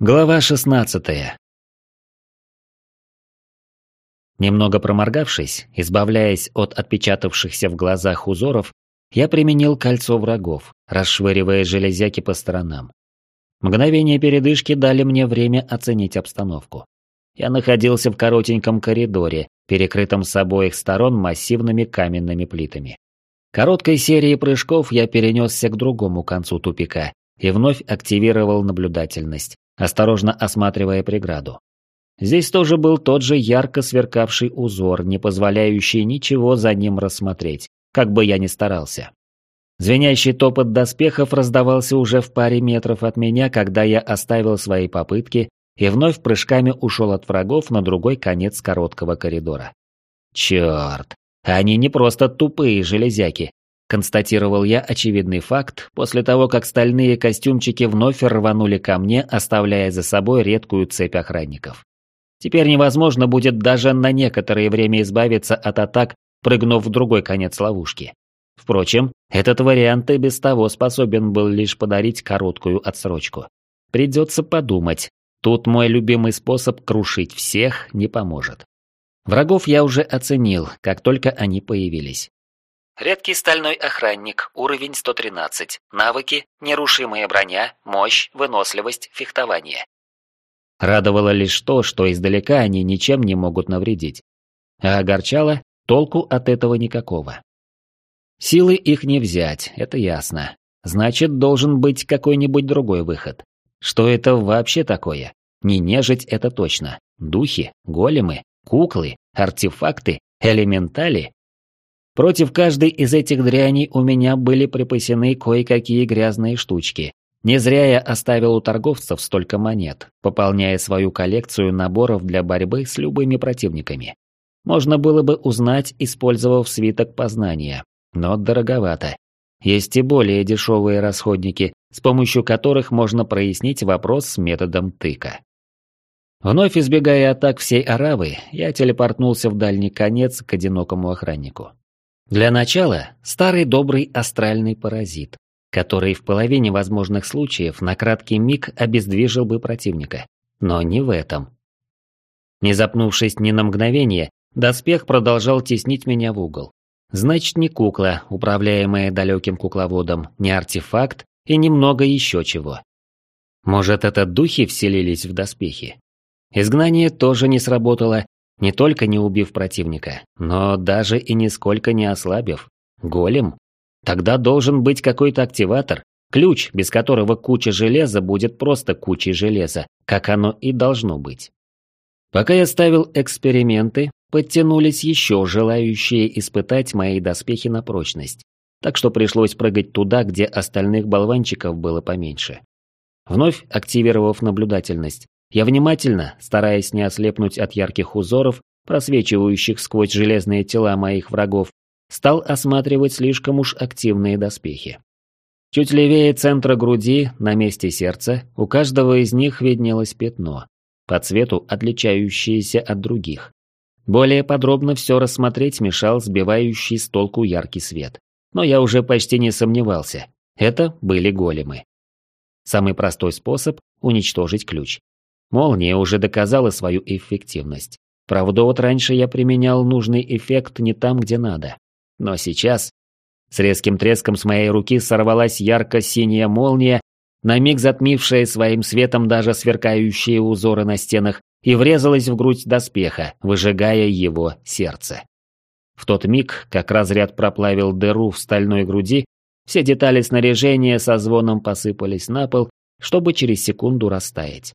Глава 16 Немного проморгавшись, избавляясь от отпечатавшихся в глазах узоров, я применил кольцо врагов, расшвыривая железяки по сторонам. Мгновение передышки дали мне время оценить обстановку. Я находился в коротеньком коридоре, перекрытом с обоих сторон массивными каменными плитами. Короткой серией прыжков я перенесся к другому концу тупика и вновь активировал наблюдательность, осторожно осматривая преграду. Здесь тоже был тот же ярко сверкавший узор, не позволяющий ничего за ним рассмотреть, как бы я ни старался. Звенящий топот доспехов раздавался уже в паре метров от меня, когда я оставил свои попытки и вновь прыжками ушел от врагов на другой конец короткого коридора. Черт, они не просто тупые железяки, Констатировал я очевидный факт после того, как стальные костюмчики вновь рванули ко мне, оставляя за собой редкую цепь охранников. Теперь невозможно будет даже на некоторое время избавиться от атак, прыгнув в другой конец ловушки. Впрочем, этот вариант и без того способен был лишь подарить короткую отсрочку. Придется подумать. Тут мой любимый способ крушить всех не поможет. Врагов я уже оценил, как только они появились. Редкий стальной охранник, уровень 113. Навыки, нерушимая броня, мощь, выносливость, фехтование. Радовало лишь то, что издалека они ничем не могут навредить. А огорчало, толку от этого никакого. Силы их не взять, это ясно. Значит, должен быть какой-нибудь другой выход. Что это вообще такое? Не нежить это точно. Духи, големы, куклы, артефакты, элементали Против каждой из этих дряней у меня были припасены кое-какие грязные штучки. Не зря я оставил у торговцев столько монет, пополняя свою коллекцию наборов для борьбы с любыми противниками. Можно было бы узнать, использовав свиток познания, но дороговато. Есть и более дешевые расходники, с помощью которых можно прояснить вопрос с методом тыка. Вновь избегая атак всей Аравы, я телепортнулся в дальний конец к одинокому охраннику. Для начала старый добрый астральный паразит, который в половине возможных случаев на краткий миг обездвижил бы противника. Но не в этом. Не запнувшись ни на мгновение, доспех продолжал теснить меня в угол. Значит, не кукла, управляемая далеким кукловодом, не артефакт и немного еще чего. Может, это духи вселились в доспехи? Изгнание тоже не сработало, не только не убив противника, но даже и нисколько не ослабив. Голем? Тогда должен быть какой-то активатор, ключ, без которого куча железа будет просто кучей железа, как оно и должно быть. Пока я ставил эксперименты, подтянулись еще желающие испытать мои доспехи на прочность, так что пришлось прыгать туда, где остальных болванчиков было поменьше. Вновь активировав наблюдательность, я внимательно, стараясь не ослепнуть от ярких узоров, просвечивающих сквозь железные тела моих врагов, стал осматривать слишком уж активные доспехи. Чуть левее центра груди, на месте сердца, у каждого из них виднелось пятно, по цвету отличающееся от других. Более подробно все рассмотреть мешал сбивающий с толку яркий свет. Но я уже почти не сомневался. Это были големы. Самый простой способ – уничтожить ключ. Молния уже доказала свою эффективность. Правда, вот раньше я применял нужный эффект не там, где надо. Но сейчас... С резким треском с моей руки сорвалась ярко-синяя молния, на миг затмившая своим светом даже сверкающие узоры на стенах, и врезалась в грудь доспеха, выжигая его сердце. В тот миг, как разряд проплавил дыру в стальной груди, все детали снаряжения со звоном посыпались на пол, чтобы через секунду растаять.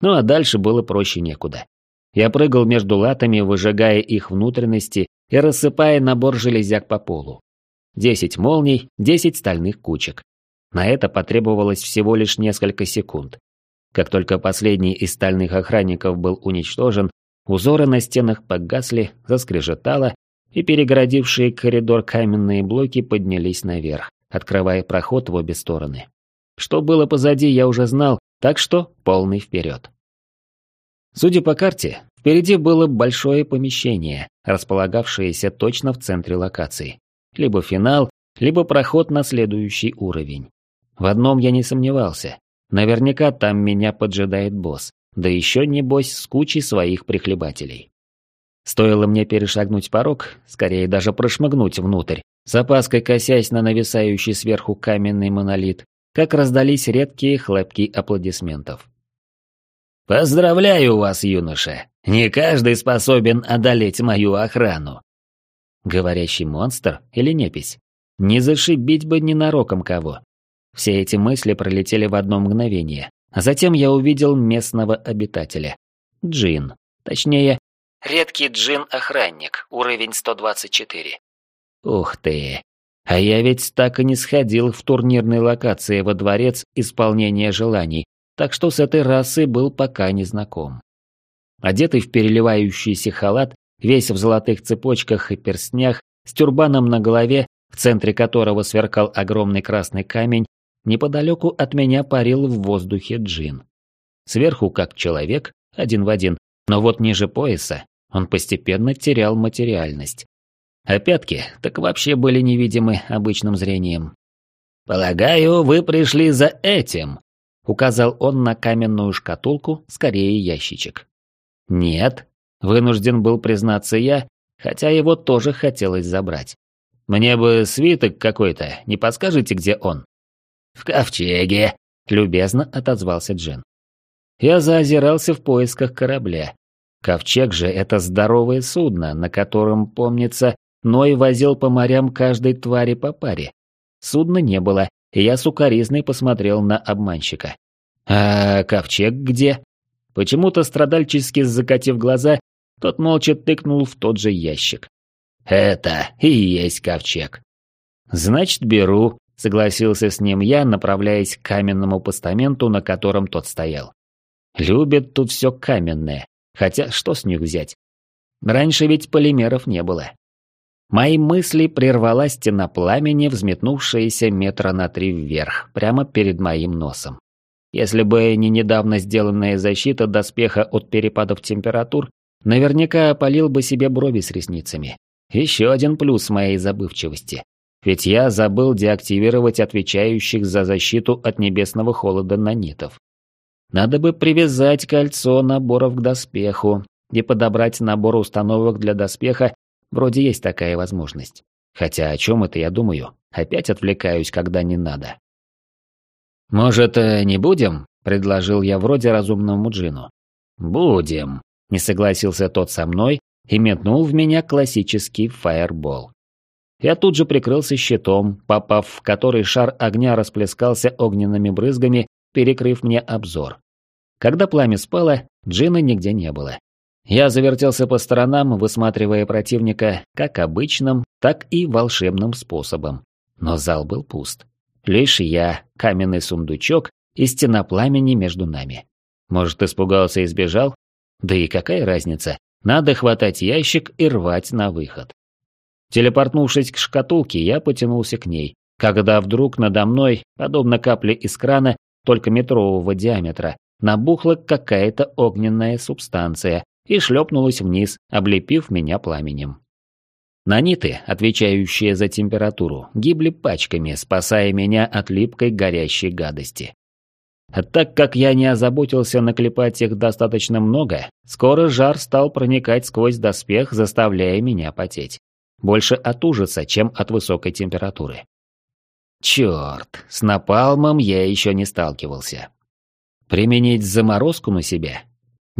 Ну а дальше было проще некуда. Я прыгал между латами, выжигая их внутренности и рассыпая набор железяк по полу. Десять молний, десять стальных кучек. На это потребовалось всего лишь несколько секунд. Как только последний из стальных охранников был уничтожен, узоры на стенах погасли, заскрежетало, и перегородившие коридор каменные блоки поднялись наверх, открывая проход в обе стороны. Что было позади, я уже знал, так что полный вперед. Судя по карте, впереди было большое помещение, располагавшееся точно в центре локации. Либо финал, либо проход на следующий уровень. В одном я не сомневался. Наверняка там меня поджидает босс, да еще небось с кучей своих прихлебателей. Стоило мне перешагнуть порог, скорее даже прошмыгнуть внутрь, с опаской косясь на нависающий сверху каменный монолит, как раздались редкие хлопки аплодисментов. «Поздравляю вас, юноша! Не каждый способен одолеть мою охрану!» Говорящий монстр или непись? Не зашибить бы ненароком кого. Все эти мысли пролетели в одно мгновение, а затем я увидел местного обитателя. Джин. Точнее... Редкий джин-охранник, уровень 124. Ух ты. А я ведь так и не сходил в турнирной локации во дворец исполнения желаний, так что с этой расой был пока не знаком. Одетый в переливающийся халат, весь в золотых цепочках и перстнях, с тюрбаном на голове, в центре которого сверкал огромный красный камень, неподалеку от меня парил в воздухе джин. Сверху как человек, один в один, но вот ниже пояса он постепенно терял материальность. А пятки так вообще были невидимы обычным зрением. «Полагаю, вы пришли за этим», — указал он на каменную шкатулку, скорее ящичек. «Нет», — вынужден был признаться я, хотя его тоже хотелось забрать. «Мне бы свиток какой-то, не подскажете, где он?» «В ковчеге», — любезно отозвался Джин. Я заозирался в поисках корабля. Ковчег же — это здоровое судно, на котором, помнится, Ной возил по морям каждой твари по паре. Судна не было, и я сукоризной посмотрел на обманщика. «А ковчег где?» Почему-то страдальчески закатив глаза, тот молча тыкнул в тот же ящик. «Это и есть ковчег». «Значит, беру», — согласился с ним я, направляясь к каменному постаменту, на котором тот стоял. «Любят тут все каменное, хотя что с них взять? Раньше ведь полимеров не было». Мои мысли прервала стена пламени, взметнувшаяся метра на три вверх, прямо перед моим носом. Если бы не недавно сделанная защита доспеха от перепадов температур, наверняка опалил бы себе брови с ресницами. Еще один плюс моей забывчивости. Ведь я забыл деактивировать отвечающих за защиту от небесного холода нанитов. Надо бы привязать кольцо наборов к доспеху и подобрать набор установок для доспеха Вроде есть такая возможность. Хотя о чем это я думаю? Опять отвлекаюсь, когда не надо. «Может, э, не будем?» – предложил я вроде разумному джину. «Будем», – не согласился тот со мной и метнул в меня классический фаербол. Я тут же прикрылся щитом, попав в который шар огня расплескался огненными брызгами, перекрыв мне обзор. Когда пламя спало, джина нигде не было. Я завертелся по сторонам, высматривая противника как обычным, так и волшебным способом. Но зал был пуст. Лишь я, каменный сундучок и стена пламени между нами. Может, испугался и сбежал? Да и какая разница? Надо хватать ящик и рвать на выход. Телепортнувшись к шкатулке, я потянулся к ней, когда вдруг надо мной, подобно капле из крана, только метрового диаметра, набухла какая-то огненная субстанция, и шлепнулась вниз, облепив меня пламенем. Наниты, отвечающие за температуру, гибли пачками, спасая меня от липкой горящей гадости. А так как я не озаботился наклепать их достаточно много, скоро жар стал проникать сквозь доспех, заставляя меня потеть. Больше от ужаса, чем от высокой температуры. Черт, с напалмом я еще не сталкивался. Применить заморозку на себя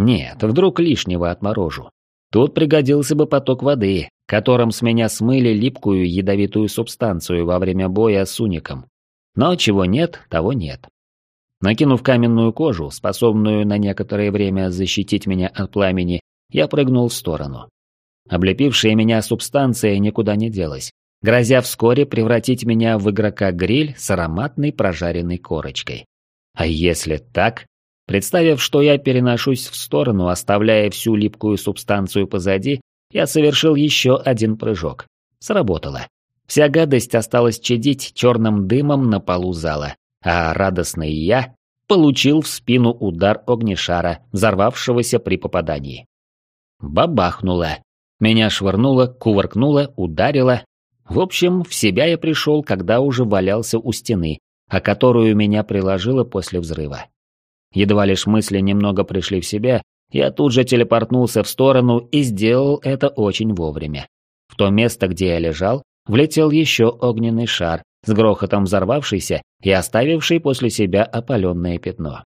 нет, вдруг лишнего отморожу. Тут пригодился бы поток воды, которым с меня смыли липкую ядовитую субстанцию во время боя с уником. Но чего нет, того нет. Накинув каменную кожу, способную на некоторое время защитить меня от пламени, я прыгнул в сторону. Облепившая меня субстанция никуда не делась, грозя вскоре превратить меня в игрока-гриль с ароматной прожаренной корочкой. А если так, Представив, что я переношусь в сторону, оставляя всю липкую субстанцию позади, я совершил еще один прыжок. Сработало. Вся гадость осталась чадить черным дымом на полу зала, а радостный я получил в спину удар огнешара, взорвавшегося при попадании. Бабахнуло. Меня швырнуло, кувыркнуло, ударило. В общем, в себя я пришел, когда уже валялся у стены, о которую меня приложило после взрыва. Едва лишь мысли немного пришли в себя, я тут же телепортнулся в сторону и сделал это очень вовремя. В то место, где я лежал, влетел еще огненный шар, с грохотом взорвавшийся и оставивший после себя опаленное пятно.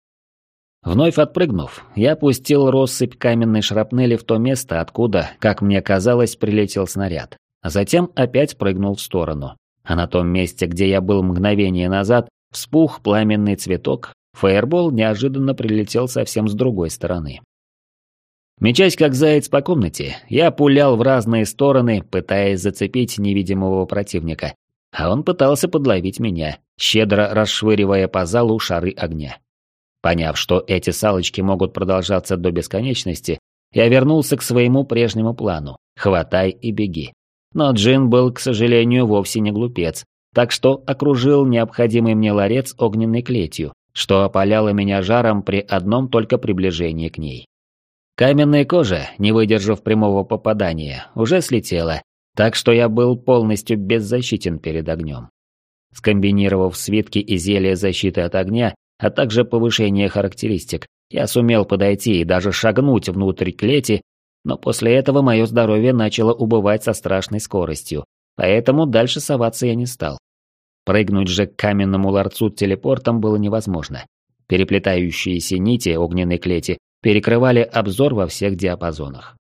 Вновь отпрыгнув, я пустил россыпь каменной шрапнели в то место, откуда, как мне казалось, прилетел снаряд, а затем опять прыгнул в сторону. А на том месте, где я был мгновение назад, вспух пламенный цветок, фаербол неожиданно прилетел совсем с другой стороны. Мечась как заяц по комнате, я пулял в разные стороны, пытаясь зацепить невидимого противника, а он пытался подловить меня, щедро расшвыривая по залу шары огня. Поняв, что эти салочки могут продолжаться до бесконечности, я вернулся к своему прежнему плану – хватай и беги. Но Джин был, к сожалению, вовсе не глупец, так что окружил необходимый мне ларец огненной клетью, что опаляло меня жаром при одном только приближении к ней. Каменная кожа, не выдержав прямого попадания, уже слетела, так что я был полностью беззащитен перед огнем. Скомбинировав свитки и зелья защиты от огня, а также повышение характеристик, я сумел подойти и даже шагнуть внутрь клети, но после этого мое здоровье начало убывать со страшной скоростью, поэтому дальше соваться я не стал. Прыгнуть же к каменному ларцу телепортом было невозможно. Переплетающиеся нити огненной клети перекрывали обзор во всех диапазонах.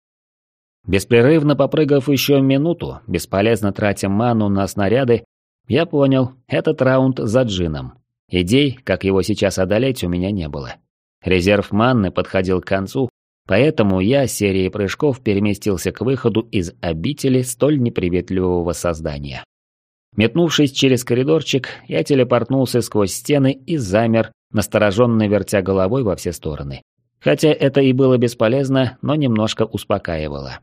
Беспрерывно попрыгав еще минуту, бесполезно тратя ману на снаряды, я понял, этот раунд за джином. Идей, как его сейчас одолеть, у меня не было. Резерв манны подходил к концу, поэтому я серией прыжков переместился к выходу из обители столь неприветливого создания. Метнувшись через коридорчик, я телепортнулся сквозь стены и замер, настороженно вертя головой во все стороны. Хотя это и было бесполезно, но немножко успокаивало.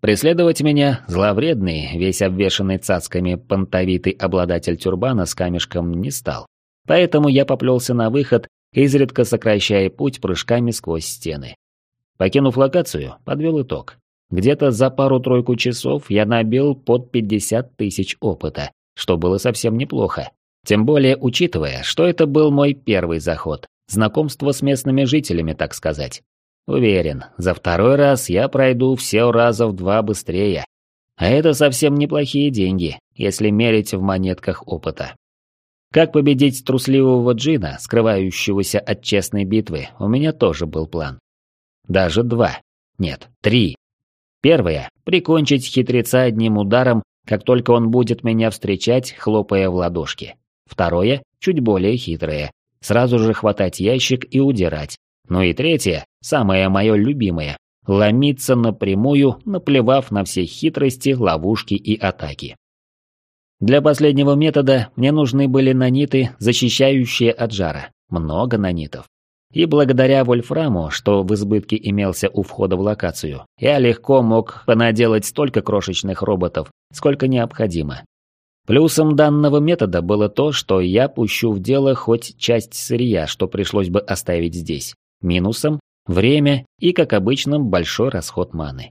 Преследовать меня, зловредный, весь обвешанный цацками понтовитый обладатель тюрбана с камешком не стал. Поэтому я поплелся на выход, изредка сокращая путь прыжками сквозь стены. Покинув локацию, подвел итог. Где-то за пару-тройку часов я набил под 50 тысяч опыта, что было совсем неплохо. Тем более учитывая, что это был мой первый заход, знакомство с местными жителями, так сказать. Уверен, за второй раз я пройду все раза в два быстрее. А это совсем неплохие деньги, если мерить в монетках опыта. Как победить трусливого джина, скрывающегося от честной битвы, у меня тоже был план. Даже два. Нет, три. Первое – прикончить хитреца одним ударом, как только он будет меня встречать, хлопая в ладошки. Второе – чуть более хитрое. Сразу же хватать ящик и удирать. Ну и третье, самое мое любимое – ломиться напрямую, наплевав на все хитрости, ловушки и атаки. Для последнего метода мне нужны были наниты, защищающие от жара. Много нанитов. И благодаря вольфраму, что в избытке имелся у входа в локацию, я легко мог понаделать столько крошечных роботов, сколько необходимо. Плюсом данного метода было то, что я пущу в дело хоть часть сырья, что пришлось бы оставить здесь. Минусом – время и, как обычно, большой расход маны.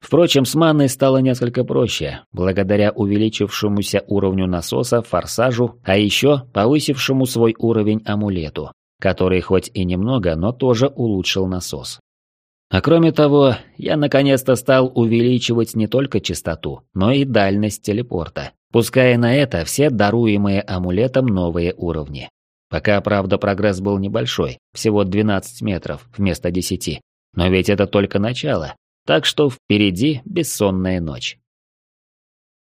Впрочем, с маной стало несколько проще, благодаря увеличившемуся уровню насоса, форсажу, а еще повысившему свой уровень амулету, который хоть и немного, но тоже улучшил насос. А кроме того, я наконец-то стал увеличивать не только частоту, но и дальность телепорта, пуская на это все даруемые амулетом новые уровни. Пока, правда, прогресс был небольшой, всего 12 метров вместо 10. Но ведь это только начало, так что впереди бессонная ночь.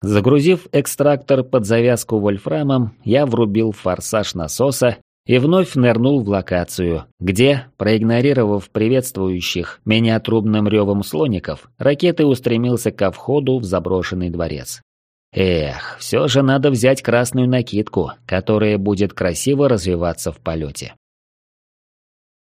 Загрузив экстрактор под завязку вольфрамом, я врубил форсаж насоса и вновь нырнул в локацию, где, проигнорировав приветствующих меня трубным ревом слоников, ракетой устремился ко входу в заброшенный дворец. Эх, все же надо взять красную накидку, которая будет красиво развиваться в полете.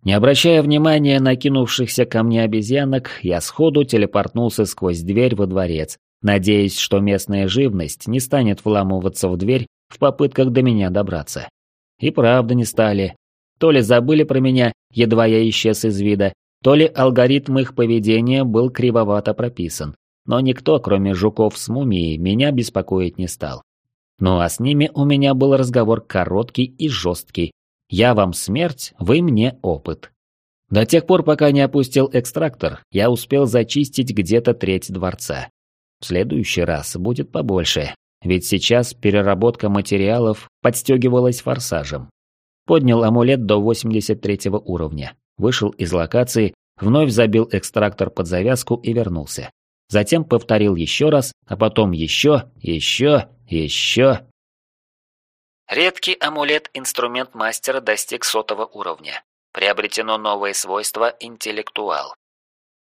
Не обращая внимания на кинувшихся ко мне обезьянок, я сходу телепортнулся сквозь дверь во дворец, надеясь, что местная живность не станет вламываться в дверь в попытках до меня добраться. И правда не стали. То ли забыли про меня, едва я исчез из вида, то ли алгоритм их поведения был кривовато прописан. Но никто, кроме жуков с мумией, меня беспокоить не стал. Ну а с ними у меня был разговор короткий и жесткий. Я вам смерть, вы мне опыт. До тех пор, пока не опустил экстрактор, я успел зачистить где-то треть дворца. В следующий раз будет побольше, ведь сейчас переработка материалов подстегивалась форсажем. Поднял амулет до 83 уровня, вышел из локации, вновь забил экстрактор под завязку и вернулся. Затем повторил еще раз, а потом еще, еще, еще. Редкий амулет-инструмент мастера достиг сотого уровня. Приобретено новое свойство «Интеллектуал».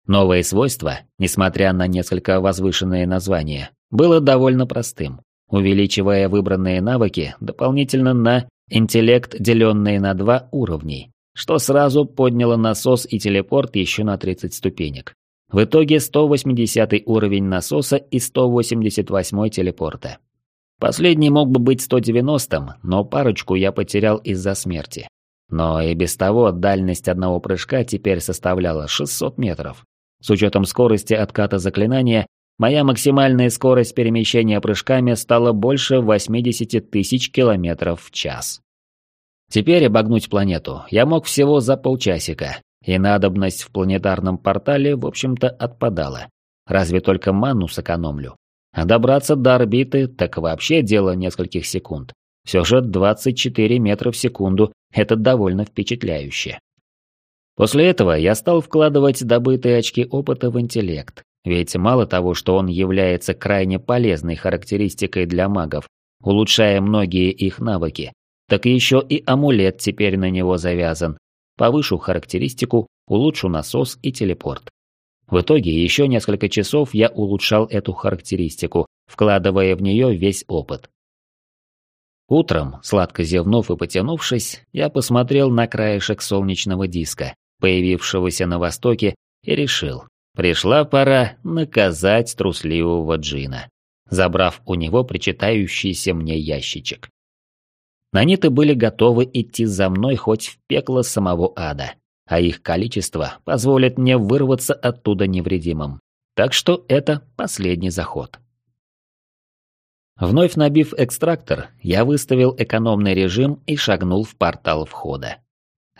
Новое свойство, несмотря на несколько возвышенные названия, было довольно простым, увеличивая выбранные навыки дополнительно на интеллект, деленные на два уровней, что сразу подняло насос и телепорт еще на 30 ступенек. В итоге 180 уровень насоса и 188 телепорта. Последний мог бы быть 190, но парочку я потерял из-за смерти. Но и без того дальность одного прыжка теперь составляла 600 метров. С учетом скорости отката заклинания, моя максимальная скорость перемещения прыжками стала больше 80 тысяч километров в час. Теперь обогнуть планету я мог всего за полчасика, и надобность в планетарном портале, в общем-то, отпадала. Разве только ману сэкономлю. А добраться до орбиты так вообще дело нескольких секунд. Все же 24 метра в секунду – это довольно впечатляюще. После этого я стал вкладывать добытые очки опыта в интеллект, ведь мало того, что он является крайне полезной характеристикой для магов, улучшая многие их навыки, так еще и амулет теперь на него завязан. Повышу характеристику, улучшу насос и телепорт. В итоге еще несколько часов я улучшал эту характеристику, вкладывая в нее весь опыт. Утром, сладко зевнув и потянувшись, я посмотрел на краешек солнечного диска, появившегося на востоке, и решил, пришла пора наказать трусливого джина, забрав у него причитающийся мне ящичек. Наниты были готовы идти за мной хоть в пекло самого ада, а их количество позволит мне вырваться оттуда невредимым. Так что это последний заход. Вновь набив экстрактор, я выставил экономный режим и шагнул в портал входа.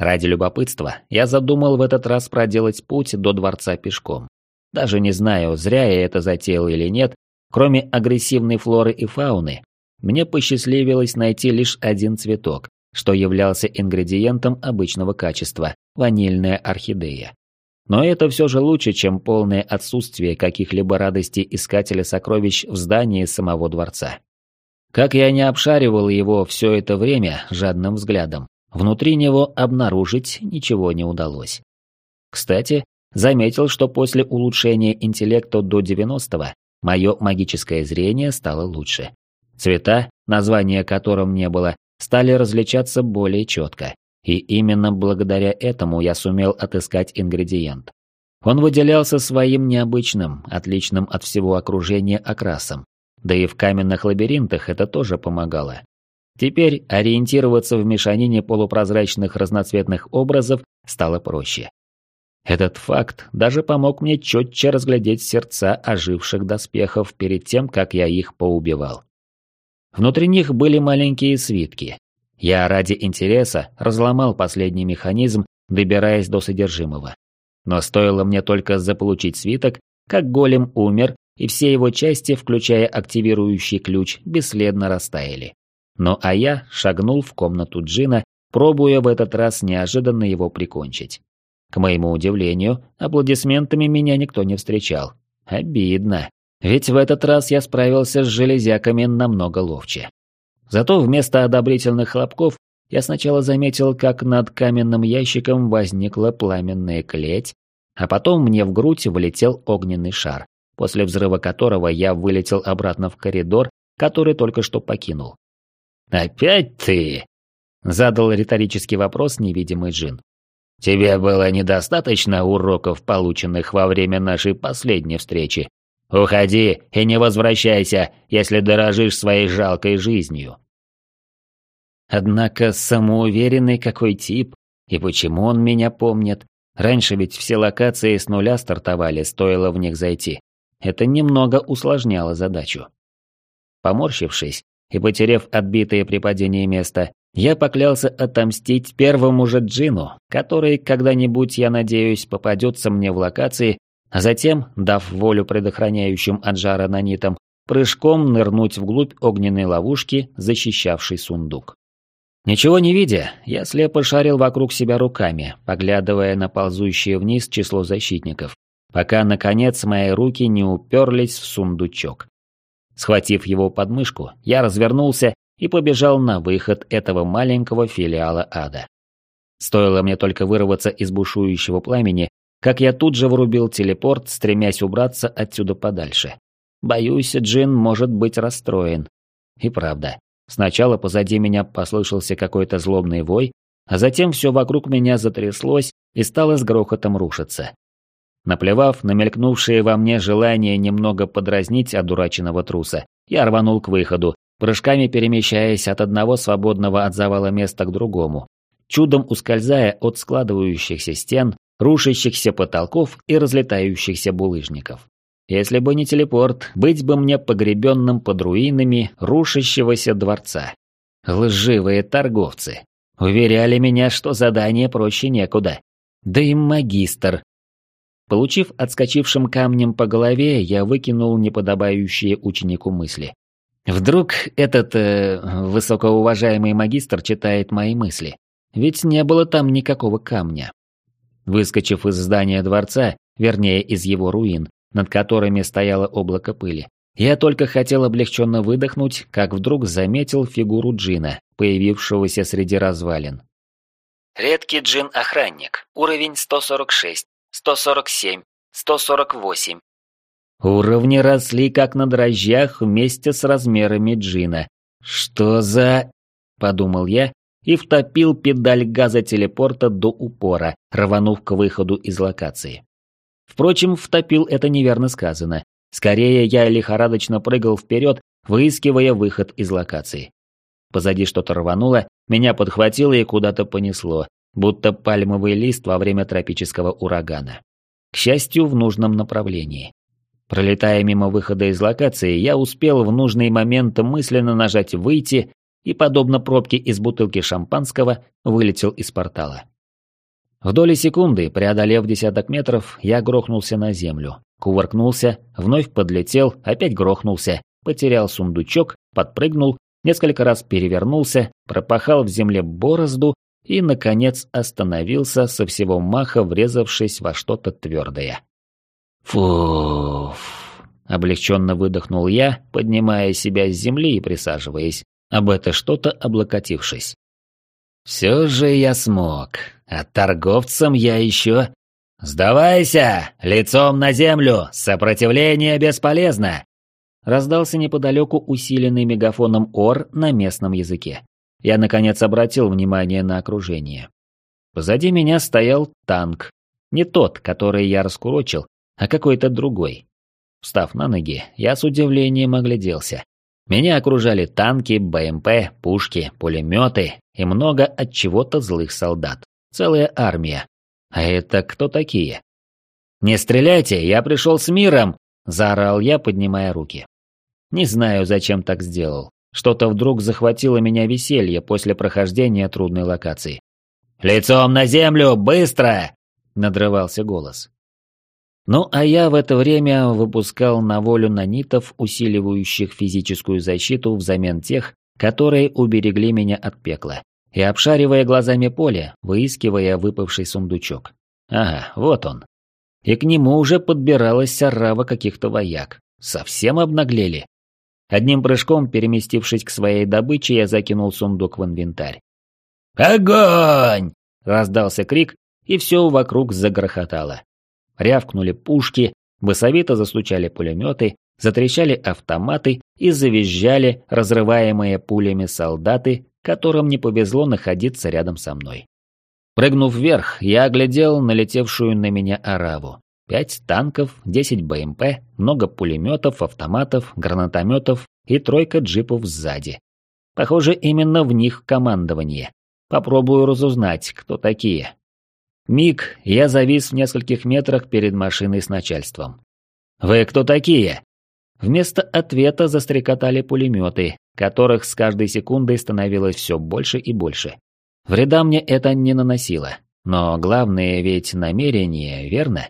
Ради любопытства я задумал в этот раз проделать путь до дворца пешком. Даже не знаю, зря я это затеял или нет, кроме агрессивной флоры и фауны, мне посчастливилось найти лишь один цветок, что являлся ингредиентом обычного качества – ванильная орхидея. Но это все же лучше, чем полное отсутствие каких-либо радостей искателя сокровищ в здании самого дворца. Как я не обшаривал его все это время жадным взглядом, внутри него обнаружить ничего не удалось. Кстати, заметил, что после улучшения интеллекта до 90-го мое магическое зрение стало лучше. Цвета, названия которым не было, стали различаться более четко. И именно благодаря этому я сумел отыскать ингредиент. Он выделялся своим необычным, отличным от всего окружения окрасом. Да и в каменных лабиринтах это тоже помогало. Теперь ориентироваться в мешанине полупрозрачных разноцветных образов стало проще. Этот факт даже помог мне четче разглядеть сердца оживших доспехов перед тем, как я их поубивал. Внутри них были маленькие свитки, я ради интереса разломал последний механизм, добираясь до содержимого. Но стоило мне только заполучить свиток, как голем умер, и все его части, включая активирующий ключ, бесследно растаяли. Ну а я шагнул в комнату Джина, пробуя в этот раз неожиданно его прикончить. К моему удивлению, аплодисментами меня никто не встречал. Обидно. Ведь в этот раз я справился с железяками намного ловче. Зато вместо одобрительных хлопков я сначала заметил, как над каменным ящиком возникла пламенная клеть, а потом мне в грудь влетел огненный шар, после взрыва которого я вылетел обратно в коридор, который только что покинул. «Опять ты?» – задал риторический вопрос невидимый джин. «Тебе было недостаточно уроков, полученных во время нашей последней встречи, Уходи и не возвращайся, если дорожишь своей жалкой жизнью. Однако самоуверенный какой тип, и почему он меня помнит? Раньше ведь все локации с нуля стартовали, стоило в них зайти. Это немного усложняло задачу. Поморщившись, и потерев отбитое при падении место, я поклялся отомстить первому же джину, который когда-нибудь, я надеюсь, попадется мне в локации, а затем, дав волю предохраняющим от жара нанитам, прыжком нырнуть вглубь огненной ловушки, защищавшей сундук. Ничего не видя, я слепо шарил вокруг себя руками, поглядывая на ползущее вниз число защитников, пока, наконец, мои руки не уперлись в сундучок. Схватив его под мышку, я развернулся и побежал на выход этого маленького филиала ада. Стоило мне только вырваться из бушующего пламени, как я тут же врубил телепорт, стремясь убраться отсюда подальше. Боюсь, Джин может быть расстроен. И правда, сначала позади меня послышался какой-то злобный вой, а затем все вокруг меня затряслось и стало с грохотом рушиться. Наплевав на мелькнувшее во мне желание немного подразнить одураченного труса, я рванул к выходу, прыжками перемещаясь от одного свободного от завала места к другому, чудом ускользая от складывающихся стен, рушащихся потолков и разлетающихся булыжников. Если бы не телепорт, быть бы мне погребенным под руинами рушащегося дворца. Лживые торговцы. Уверяли меня, что задание проще некуда. Да и магистр. Получив отскочившим камнем по голове, я выкинул неподобающие ученику мысли. Вдруг этот э, высокоуважаемый магистр читает мои мысли? Ведь не было там никакого камня. Выскочив из здания дворца, вернее из его руин, над которыми стояло облако пыли, я только хотел облегченно выдохнуть, как вдруг заметил фигуру Джина, появившегося среди развалин. Редкий джин-охранник. Уровень 146, 147, 148. Уровни росли как на дрожжах вместе с размерами джина. «Что за...» – подумал я и втопил педаль газа телепорта до упора, рванув к выходу из локации. Впрочем, втопил это неверно сказано. Скорее, я лихорадочно прыгал вперед, выискивая выход из локации. Позади что-то рвануло, меня подхватило и куда-то понесло, будто пальмовый лист во время тропического урагана. К счастью, в нужном направлении. Пролетая мимо выхода из локации, я успел в нужный момент мысленно нажать «выйти» и, подобно пробке из бутылки шампанского, вылетел из портала. В доли секунды, преодолев десяток метров, я грохнулся на землю, кувыркнулся, вновь подлетел, опять грохнулся, потерял сундучок, подпрыгнул, несколько раз перевернулся, пропахал в земле борозду и, наконец, остановился со всего маха, врезавшись во что-то твердое. Фуф. Облегченно выдохнул я, поднимая себя с земли и присаживаясь, об это что-то облокотившись. Все же я смог, а торговцам я еще... «Сдавайся! Лицом на землю! Сопротивление бесполезно!» Раздался неподалеку усиленный мегафоном ор на местном языке. Я, наконец, обратил внимание на окружение. Позади меня стоял танк. Не тот, который я раскурочил, а какой-то другой. Встав на ноги, я с удивлением огляделся. Меня окружали танки, БМП, пушки, пулеметы и много от чего-то злых солдат. Целая армия. А это кто такие? «Не стреляйте, я пришел с миром!» – заорал я, поднимая руки. Не знаю, зачем так сделал. Что-то вдруг захватило меня веселье после прохождения трудной локации. «Лицом на землю, быстро!» – надрывался голос. Ну а я в это время выпускал на волю нанитов, усиливающих физическую защиту взамен тех, которые уберегли меня от пекла, и обшаривая глазами поле, выискивая выпавший сундучок. Ага, вот он. И к нему уже подбиралась орава каких-то вояк. Совсем обнаглели. Одним прыжком, переместившись к своей добыче, я закинул сундук в инвентарь. «Огонь!» – раздался крик, и все вокруг загрохотало. Рявкнули пушки, басовито застучали пулеметы, затрещали автоматы и завизжали разрываемые пулями солдаты, которым не повезло находиться рядом со мной. Прыгнув вверх, я оглядел налетевшую на меня ораву. Пять танков, десять БМП, много пулеметов, автоматов, гранатометов и тройка джипов сзади. Похоже, именно в них командование. Попробую разузнать, кто такие. Миг, я завис в нескольких метрах перед машиной с начальством. «Вы кто такие?» Вместо ответа застрекотали пулеметы, которых с каждой секундой становилось все больше и больше. Вреда мне это не наносило, но главное ведь намерение, верно?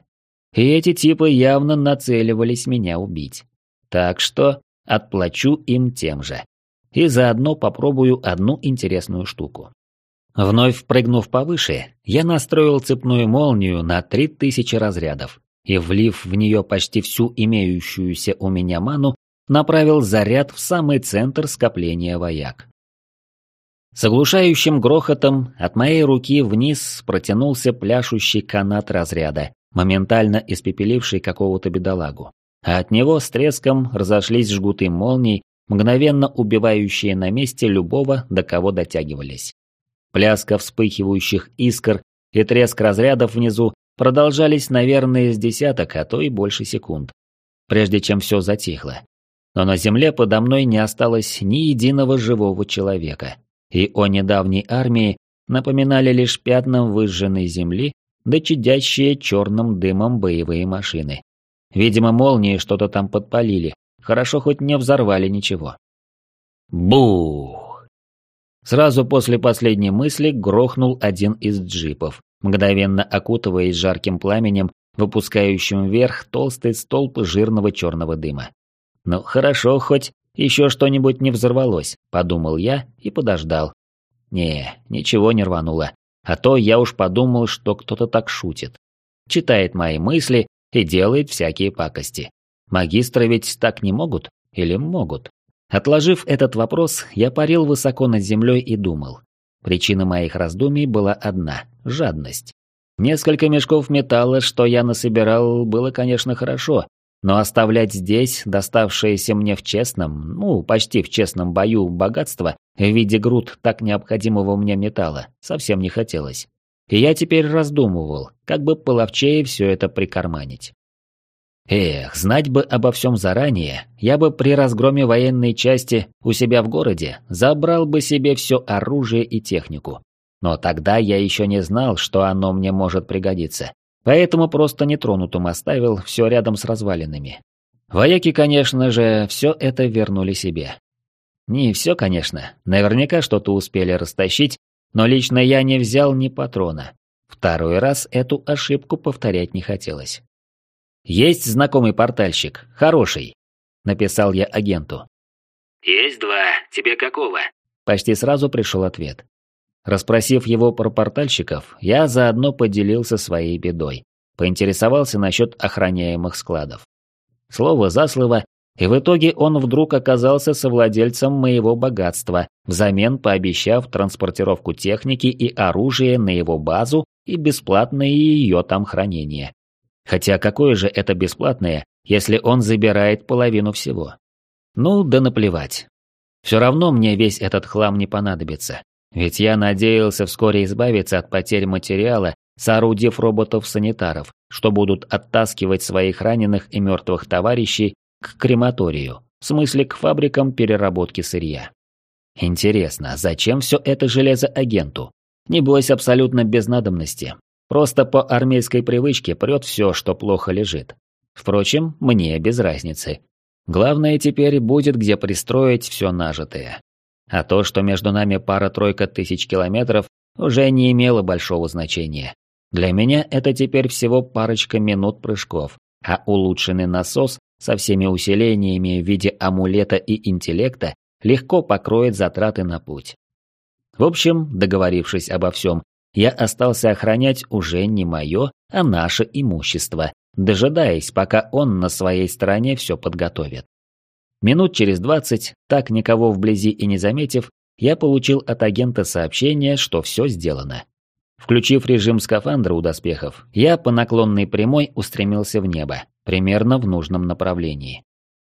И эти типы явно нацеливались меня убить. Так что отплачу им тем же. И заодно попробую одну интересную штуку. Вновь прыгнув повыше, я настроил цепную молнию на 3000 разрядов и, влив в нее почти всю имеющуюся у меня ману, направил заряд в самый центр скопления вояк. С оглушающим грохотом от моей руки вниз протянулся пляшущий канат разряда, моментально испепеливший какого-то бедолагу. А от него с треском разошлись жгуты молний, мгновенно убивающие на месте любого, до кого дотягивались. Пляска вспыхивающих искр и треск разрядов внизу продолжались, наверное, с десяток, а то и больше секунд, прежде чем все затихло. Но на земле подо мной не осталось ни единого живого человека, и о недавней армии напоминали лишь пятном выжженной земли да черным дымом боевые машины. Видимо, молнии что-то там подпалили, хорошо хоть не взорвали ничего. Бух! Сразу после последней мысли грохнул один из джипов, мгновенно окутываясь жарким пламенем, выпускающим вверх толстый столб жирного черного дыма. «Ну хорошо, хоть еще что-нибудь не взорвалось», — подумал я и подождал. Не, ничего не рвануло. А то я уж подумал, что кто-то так шутит. Читает мои мысли и делает всякие пакости. Магистры ведь так не могут? Или могут? Отложив этот вопрос, я парил высоко над землей и думал. Причина моих раздумий была одна – жадность. Несколько мешков металла, что я насобирал, было, конечно, хорошо, но оставлять здесь доставшееся мне в честном, ну, почти в честном бою богатство в виде груд так необходимого мне металла совсем не хотелось. И я теперь раздумывал, как бы половчее все это прикарманить. Эх, знать бы обо всем заранее, я бы при разгроме военной части у себя в городе забрал бы себе все оружие и технику. Но тогда я еще не знал, что оно мне может пригодиться. Поэтому просто нетронутым оставил все рядом с развалинами. Вояки, конечно же, все это вернули себе. Не все, конечно, наверняка что-то успели растащить, но лично я не взял ни патрона. Второй раз эту ошибку повторять не хотелось. «Есть знакомый портальщик, хороший», — написал я агенту. «Есть два, тебе какого?» Почти сразу пришел ответ. Распросив его про портальщиков, я заодно поделился своей бедой. Поинтересовался насчет охраняемых складов. Слово за слово, и в итоге он вдруг оказался совладельцем моего богатства, взамен пообещав транспортировку техники и оружия на его базу и бесплатное ее там хранение. Хотя какое же это бесплатное, если он забирает половину всего? Ну, да наплевать. Все равно мне весь этот хлам не понадобится. Ведь я надеялся вскоре избавиться от потерь материала, соорудив роботов-санитаров, что будут оттаскивать своих раненых и мертвых товарищей к крематорию, в смысле к фабрикам переработки сырья. Интересно, зачем все это железо агенту? Небось абсолютно без надобности. Просто по армейской привычке прет все, что плохо лежит. Впрочем, мне без разницы. Главное теперь будет где пристроить все нажитое. А то, что между нами пара-тройка тысяч километров, уже не имело большого значения. Для меня это теперь всего парочка минут прыжков, а улучшенный насос со всеми усилениями в виде амулета и интеллекта легко покроет затраты на путь. В общем, договорившись обо всем, я остался охранять уже не мое, а наше имущество, дожидаясь, пока он на своей стороне все подготовит. Минут через двадцать, так никого вблизи и не заметив, я получил от агента сообщение, что все сделано. Включив режим скафандра у доспехов, я по наклонной прямой устремился в небо, примерно в нужном направлении.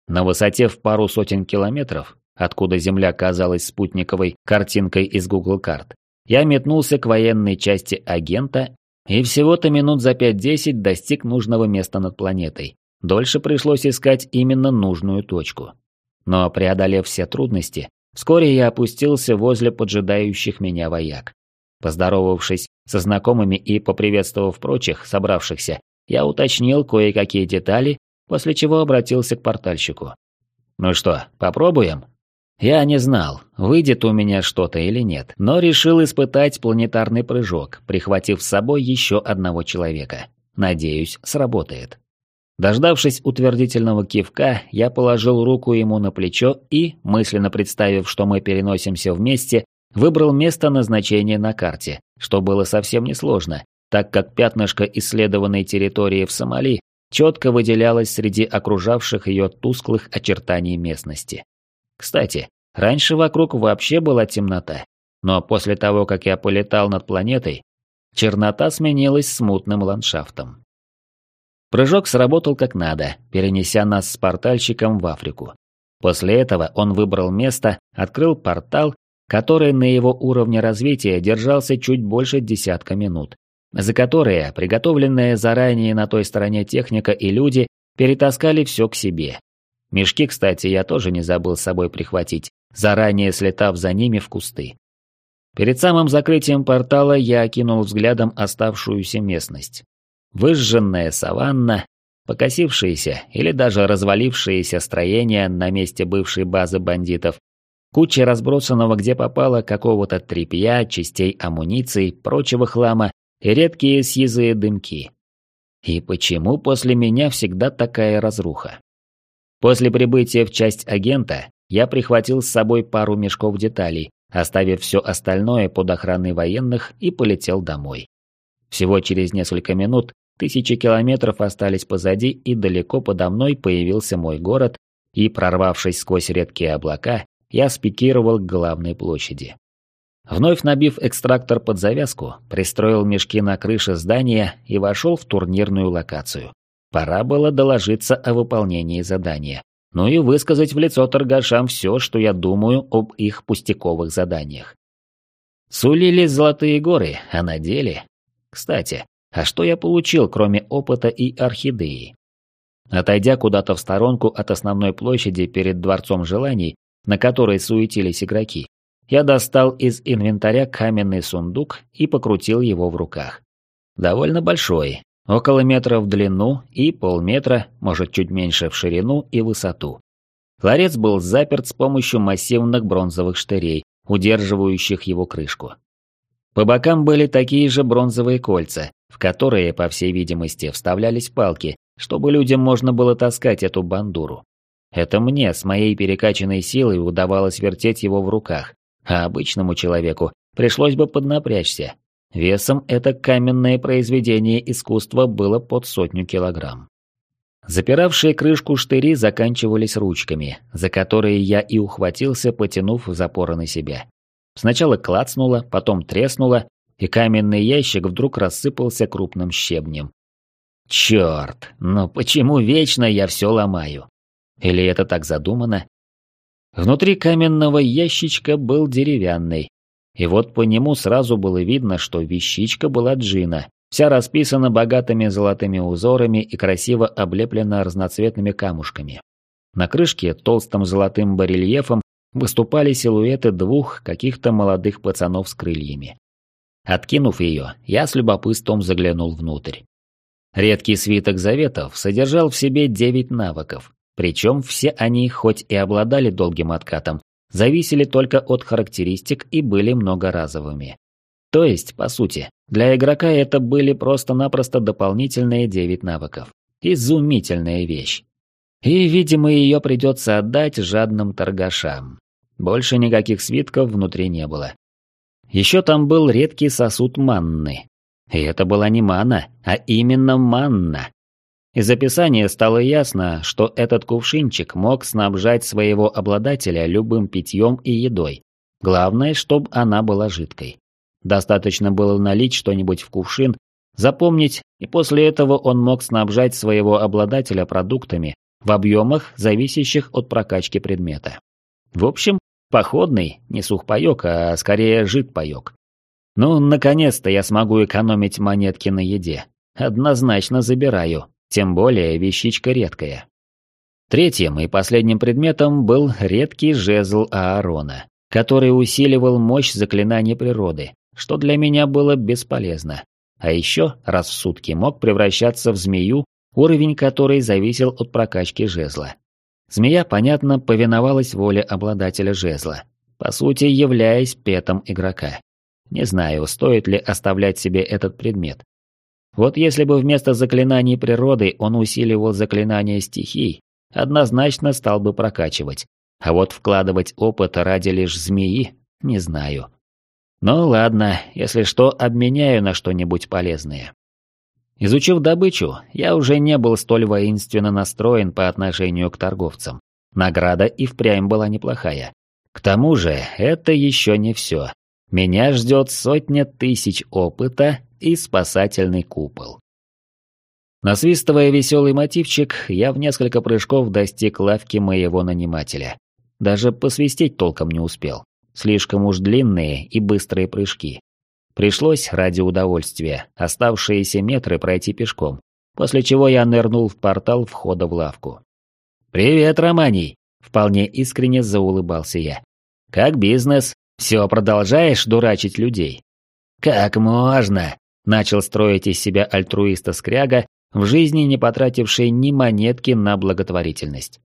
На высоте в пару сотен километров, откуда Земля казалась спутниковой картинкой из Google карт, я метнулся к военной части агента и всего-то минут за 5-10 достиг нужного места над планетой, Дольше пришлось искать именно нужную точку. Но преодолев все трудности, вскоре я опустился возле поджидающих меня вояк. Поздоровавшись со знакомыми и поприветствовав прочих, собравшихся, я уточнил кое-какие детали, после чего обратился к портальщику. «Ну что, попробуем?» Я не знал, выйдет у меня что-то или нет, но решил испытать планетарный прыжок, прихватив с собой еще одного человека. Надеюсь, сработает. Дождавшись утвердительного кивка, я положил руку ему на плечо и, мысленно представив, что мы переносимся вместе, выбрал место назначения на карте, что было совсем несложно, так как пятнышко исследованной территории в Сомали четко выделялось среди окружавших ее тусклых очертаний местности. Кстати, раньше вокруг вообще была темнота, но после того, как я полетал над планетой, чернота сменилась смутным ландшафтом. Прыжок сработал как надо, перенеся нас с портальщиком в Африку. После этого он выбрал место, открыл портал, который на его уровне развития держался чуть больше десятка минут, за которые приготовленная заранее на той стороне техника и люди перетаскали все к себе. Мешки, кстати, я тоже не забыл с собой прихватить, заранее слетав за ними в кусты. Перед самым закрытием портала я окинул взглядом оставшуюся местность. Выжженная саванна, покосившиеся или даже развалившиеся строения на месте бывшей базы бандитов, куча разбросанного где попало какого-то тряпья, частей амуниции, прочего хлама и редкие сизые дымки. И почему после меня всегда такая разруха? После прибытия в часть агента я прихватил с собой пару мешков деталей, оставив все остальное под охраной военных и полетел домой. Всего через несколько минут Тысячи километров остались позади, и далеко подо мной появился мой город, и, прорвавшись сквозь редкие облака, я спикировал к главной площади. Вновь набив экстрактор под завязку, пристроил мешки на крыше здания и вошел в турнирную локацию. Пора было доложиться о выполнении задания, ну и высказать в лицо торгашам все, что я думаю об их пустяковых заданиях. Сулили золотые горы, а на деле... Кстати, а что я получил, кроме опыта и орхидеи? Отойдя куда-то в сторонку от основной площади перед Дворцом Желаний, на которой суетились игроки, я достал из инвентаря каменный сундук и покрутил его в руках. Довольно большой, около метра в длину и полметра, может чуть меньше в ширину и высоту. Ларец был заперт с помощью массивных бронзовых штырей, удерживающих его крышку. По бокам были такие же бронзовые кольца, в которые, по всей видимости, вставлялись палки, чтобы людям можно было таскать эту бандуру. Это мне с моей перекачанной силой удавалось вертеть его в руках, а обычному человеку пришлось бы поднапрячься. Весом это каменное произведение искусства было под сотню килограмм. Запиравшие крышку штыри заканчивались ручками, за которые я и ухватился, потянув запоры на себя. Сначала клацнуло, потом треснуло, и каменный ящик вдруг рассыпался крупным щебнем. Черт, но почему вечно я все ломаю? Или это так задумано? Внутри каменного ящичка был деревянный, и вот по нему сразу было видно, что вещичка была джина, вся расписана богатыми золотыми узорами и красиво облеплена разноцветными камушками. На крышке толстым золотым барельефом выступали силуэты двух каких-то молодых пацанов с крыльями. Откинув ее, я с любопытством заглянул внутрь. Редкий свиток заветов содержал в себе девять навыков, причем все они, хоть и обладали долгим откатом, зависели только от характеристик и были многоразовыми. То есть, по сути, для игрока это были просто-напросто дополнительные девять навыков. Изумительная вещь. И, видимо, ее придется отдать жадным торгашам. Больше никаких свитков внутри не было. Еще там был редкий сосуд манны. И это была не мана, а именно манна. Из описания стало ясно, что этот кувшинчик мог снабжать своего обладателя любым питьем и едой. Главное, чтобы она была жидкой. Достаточно было налить что-нибудь в кувшин, запомнить, и после этого он мог снабжать своего обладателя продуктами в объемах, зависящих от прокачки предмета. В общем, Походный, не сухпайок, а скорее жидпайок. Ну, наконец-то я смогу экономить монетки на еде. Однозначно забираю, тем более вещичка редкая. Третьим и последним предметом был редкий жезл Аарона, который усиливал мощь заклинаний природы, что для меня было бесполезно. А еще раз в сутки мог превращаться в змею, уровень которой зависел от прокачки жезла. Змея, понятно, повиновалась воле обладателя жезла, по сути, являясь петом игрока. Не знаю, стоит ли оставлять себе этот предмет. Вот если бы вместо заклинаний природы он усиливал заклинания стихий, однозначно стал бы прокачивать. А вот вкладывать опыт ради лишь змеи, не знаю. Ну ладно, если что, обменяю на что-нибудь полезное. Изучив добычу, я уже не был столь воинственно настроен по отношению к торговцам. Награда и впрямь была неплохая. К тому же, это еще не все. Меня ждет сотня тысяч опыта и спасательный купол. Насвистывая веселый мотивчик, я в несколько прыжков достиг лавки моего нанимателя. Даже посвистеть толком не успел. Слишком уж длинные и быстрые прыжки. Пришлось, ради удовольствия, оставшиеся метры пройти пешком, после чего я нырнул в портал входа в лавку. «Привет, Романий!» – вполне искренне заулыбался я. «Как бизнес? Все продолжаешь дурачить людей?» «Как можно?» – начал строить из себя альтруиста Скряга, в жизни не потративший ни монетки на благотворительность.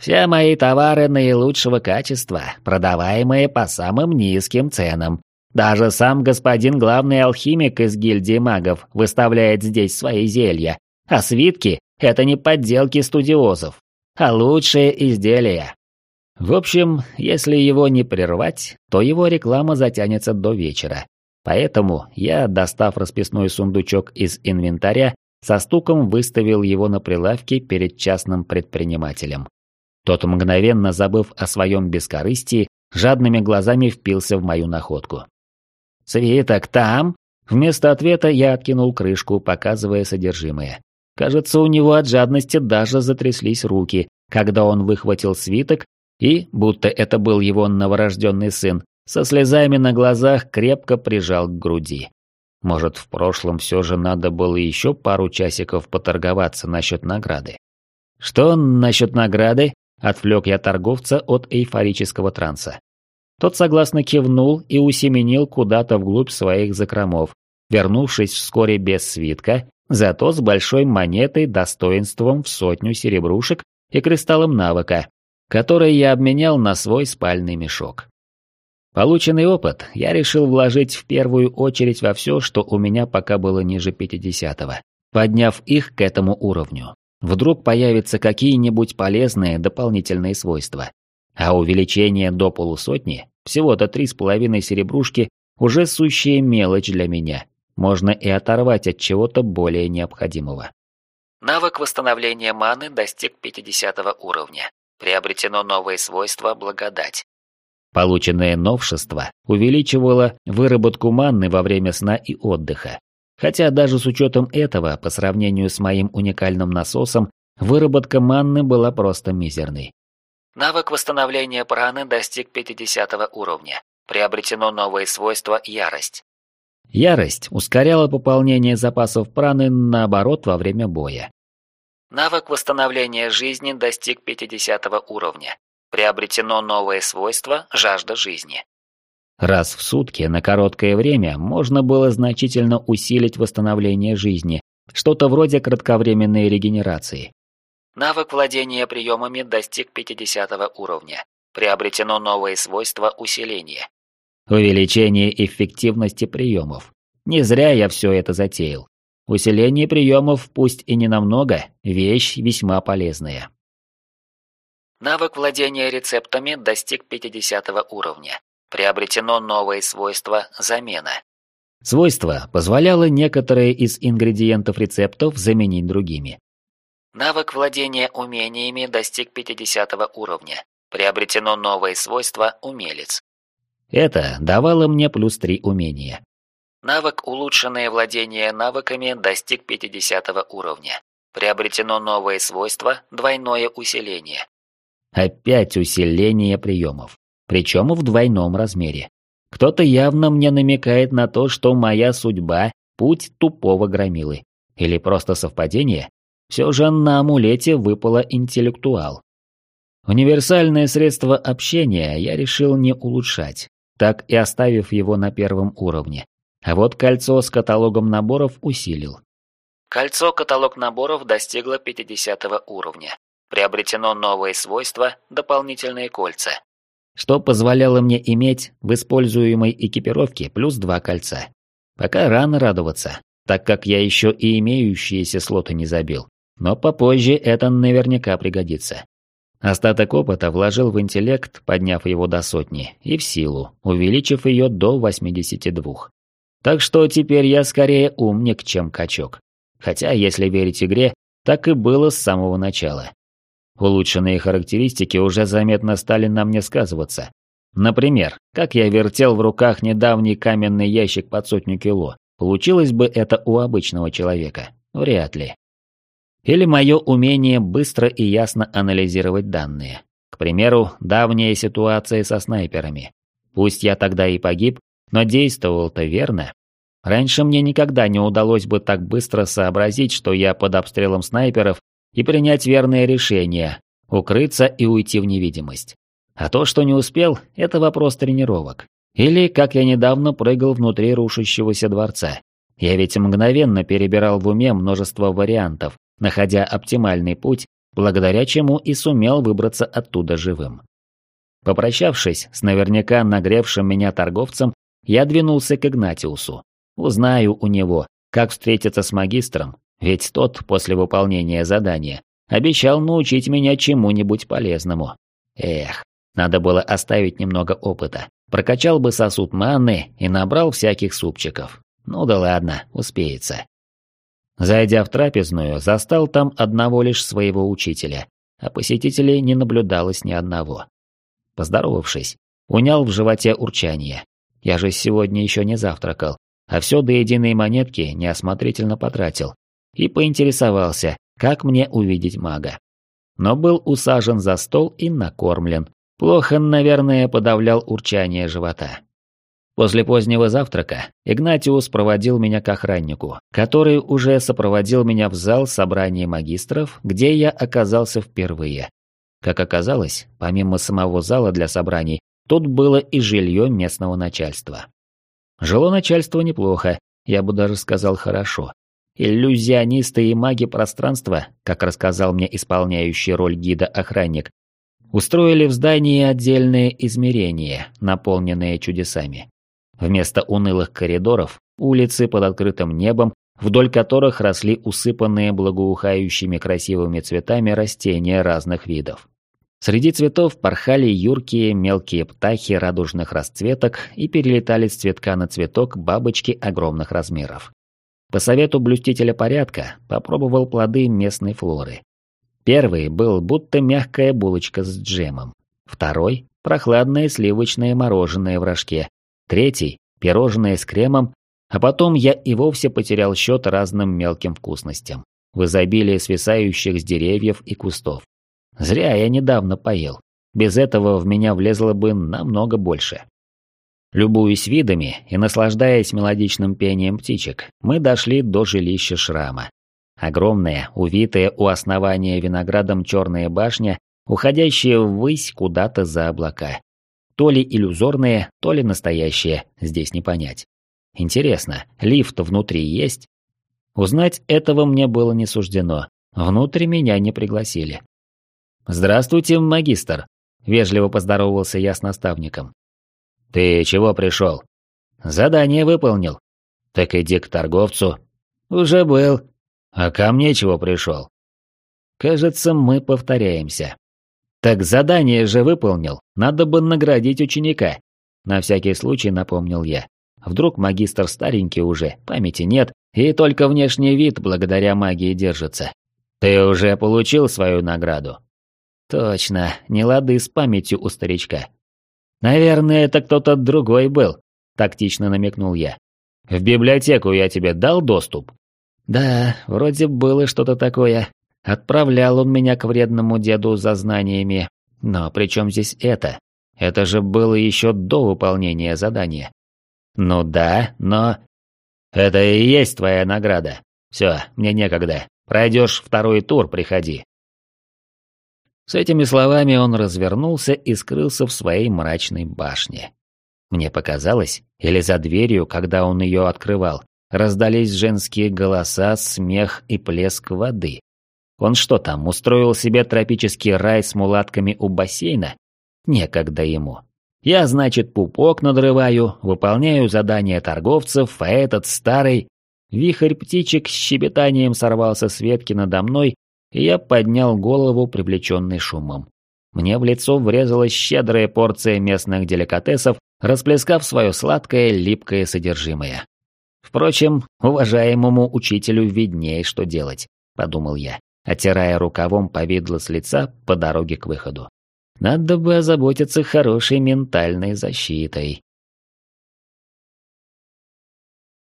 «Все мои товары наилучшего качества, продаваемые по самым низким ценам, даже сам господин главный алхимик из гильдии магов выставляет здесь свои зелья, а свитки – это не подделки студиозов, а лучшие изделия. В общем, если его не прервать, то его реклама затянется до вечера. Поэтому я, достав расписной сундучок из инвентаря, со стуком выставил его на прилавке перед частным предпринимателем. Тот, мгновенно забыв о своем бескорыстии, жадными глазами впился в мою находку. «Свиток там?» Вместо ответа я откинул крышку, показывая содержимое. Кажется, у него от жадности даже затряслись руки, когда он выхватил свиток и, будто это был его новорожденный сын, со слезами на глазах крепко прижал к груди. Может, в прошлом все же надо было еще пару часиков поторговаться насчет награды. «Что насчет награды?» – отвлек я торговца от эйфорического транса. Тот согласно кивнул и усеменил куда-то вглубь своих закромов, вернувшись вскоре без свитка, зато с большой монетой достоинством в сотню серебрушек и кристаллом навыка, который я обменял на свой спальный мешок. Полученный опыт я решил вложить в первую очередь во все, что у меня пока было ниже 50-го, подняв их к этому уровню. Вдруг появятся какие-нибудь полезные дополнительные свойства. А увеличение до полусотни всего-то три с половиной серебрушки уже сущая мелочь для меня. Можно и оторвать от чего-то более необходимого. Навык восстановления маны достиг 50 уровня. Приобретено новое свойство «Благодать». Полученное новшество увеличивало выработку маны во время сна и отдыха. Хотя даже с учетом этого, по сравнению с моим уникальным насосом, выработка манны была просто мизерной. Навык восстановления праны достиг 50 уровня. Приобретено новое свойство «Ярость». Ярость ускоряла пополнение запасов праны наоборот во время боя. Навык восстановления жизни достиг 50 уровня. Приобретено новое свойство «Жажда жизни». Раз в сутки на короткое время можно было значительно усилить восстановление жизни, что-то вроде кратковременной регенерации. Навык владения приемами достиг 50 уровня. Приобретено новое свойство усиления. Увеличение эффективности приемов. Не зря я все это затеял. Усиление приемов, пусть и не намного, вещь весьма полезная. Навык владения рецептами достиг 50 уровня. Приобретено новое свойство «Замена». Свойство позволяло некоторые из ингредиентов рецептов заменить другими. Навык владения умениями достиг 50 уровня. Приобретено новое свойство «Умелец». Это давало мне плюс 3 умения. Навык «Улучшенное владение навыками» достиг 50 уровня. Приобретено новое свойство «Двойное усиление». Опять усиление приемов. Причем в двойном размере. Кто-то явно мне намекает на то, что моя судьба – путь тупого громилы. Или просто совпадение? Все же на амулете выпало интеллектуал. Универсальное средство общения я решил не улучшать, так и оставив его на первом уровне. А вот кольцо с каталогом наборов усилил. Кольцо-каталог наборов достигло 50 уровня. Приобретено новое свойство – дополнительные кольца. Что позволяло мне иметь в используемой экипировке плюс два кольца. Пока рано радоваться, так как я еще и имеющиеся слоты не забил. Но попозже это наверняка пригодится. Остаток опыта вложил в интеллект, подняв его до сотни, и в силу, увеличив ее до 82. Так что теперь я скорее умник, чем качок. Хотя, если верить игре, так и было с самого начала. Улучшенные характеристики уже заметно стали на мне сказываться. Например, как я вертел в руках недавний каменный ящик под сотню кило, получилось бы это у обычного человека? Вряд ли. Или мое умение быстро и ясно анализировать данные. К примеру, давняя ситуация со снайперами. Пусть я тогда и погиб, но действовал-то верно. Раньше мне никогда не удалось бы так быстро сообразить, что я под обстрелом снайперов и принять верное решение – укрыться и уйти в невидимость. А то, что не успел, это вопрос тренировок. Или, как я недавно прыгал внутри рушащегося дворца. Я ведь мгновенно перебирал в уме множество вариантов, находя оптимальный путь, благодаря чему и сумел выбраться оттуда живым. Попрощавшись с наверняка нагревшим меня торговцем, я двинулся к Игнатиусу. Узнаю у него, как встретиться с магистром, ведь тот после выполнения задания обещал научить меня чему-нибудь полезному. Эх, надо было оставить немного опыта. Прокачал бы сосуд манны и набрал всяких супчиков. Ну да ладно, успеется. Зайдя в трапезную, застал там одного лишь своего учителя, а посетителей не наблюдалось ни одного. Поздоровавшись, унял в животе урчание. Я же сегодня еще не завтракал, а все до единой монетки неосмотрительно потратил, и поинтересовался, как мне увидеть мага. Но был усажен за стол и накормлен. Плохо, наверное, подавлял урчание живота. После позднего завтрака Игнатиус проводил меня к охраннику, который уже сопроводил меня в зал собрания магистров, где я оказался впервые. Как оказалось, помимо самого зала для собраний, тут было и жилье местного начальства. Жило начальство неплохо, я бы даже сказал хорошо. Иллюзионисты и маги пространства, как рассказал мне исполняющий роль гида охранник, устроили в здании отдельные измерения, наполненные чудесами. Вместо унылых коридоров – улицы под открытым небом, вдоль которых росли усыпанные благоухающими красивыми цветами растения разных видов. Среди цветов порхали юркие мелкие птахи радужных расцветок и перелетали с цветка на цветок бабочки огромных размеров. По совету блюстителя порядка попробовал плоды местной флоры. Первый был будто мягкая булочка с джемом. Второй – прохладное сливочное мороженое в рожке. Третий – пирожное с кремом. А потом я и вовсе потерял счет разным мелким вкусностям. В изобилии свисающих с деревьев и кустов. Зря я недавно поел. Без этого в меня влезло бы намного больше. Любуясь видами и наслаждаясь мелодичным пением птичек, мы дошли до жилища шрама. Огромная, увитая у основания виноградом черная башня, уходящая ввысь куда-то за облака. То ли иллюзорные, то ли настоящие, здесь не понять. Интересно, лифт внутри есть? Узнать этого мне было не суждено. Внутрь меня не пригласили. «Здравствуйте, магистр», – вежливо поздоровался я с наставником. «Ты чего пришел?» «Задание выполнил». «Так иди к торговцу». «Уже был». «А ко мне чего пришел?» «Кажется, мы повторяемся». «Так задание же выполнил, надо бы наградить ученика». На всякий случай напомнил я. Вдруг магистр старенький уже, памяти нет, и только внешний вид благодаря магии держится. «Ты уже получил свою награду?» «Точно, не лады с памятью у старичка. «Наверное, это кто-то другой был», – тактично намекнул я. «В библиотеку я тебе дал доступ?» «Да, вроде было что-то такое. Отправлял он меня к вредному деду за знаниями. Но при чем здесь это? Это же было еще до выполнения задания». «Ну да, но...» «Это и есть твоя награда. Все, мне некогда. Пройдешь второй тур, приходи. С этими словами он развернулся и скрылся в своей мрачной башне. Мне показалось, или за дверью, когда он ее открывал, раздались женские голоса, смех и плеск воды. Он что там, устроил себе тропический рай с мулатками у бассейна? Некогда ему. Я, значит, пупок надрываю, выполняю задания торговцев, а этот старый... Вихрь птичек с щебетанием сорвался с ветки надо мной, и я поднял голову, привлеченный шумом. Мне в лицо врезалась щедрая порция местных деликатесов, расплескав свое сладкое, липкое содержимое. Впрочем, уважаемому учителю виднее, что делать, подумал я, оттирая рукавом повидло с лица по дороге к выходу. Надо бы озаботиться хорошей ментальной защитой.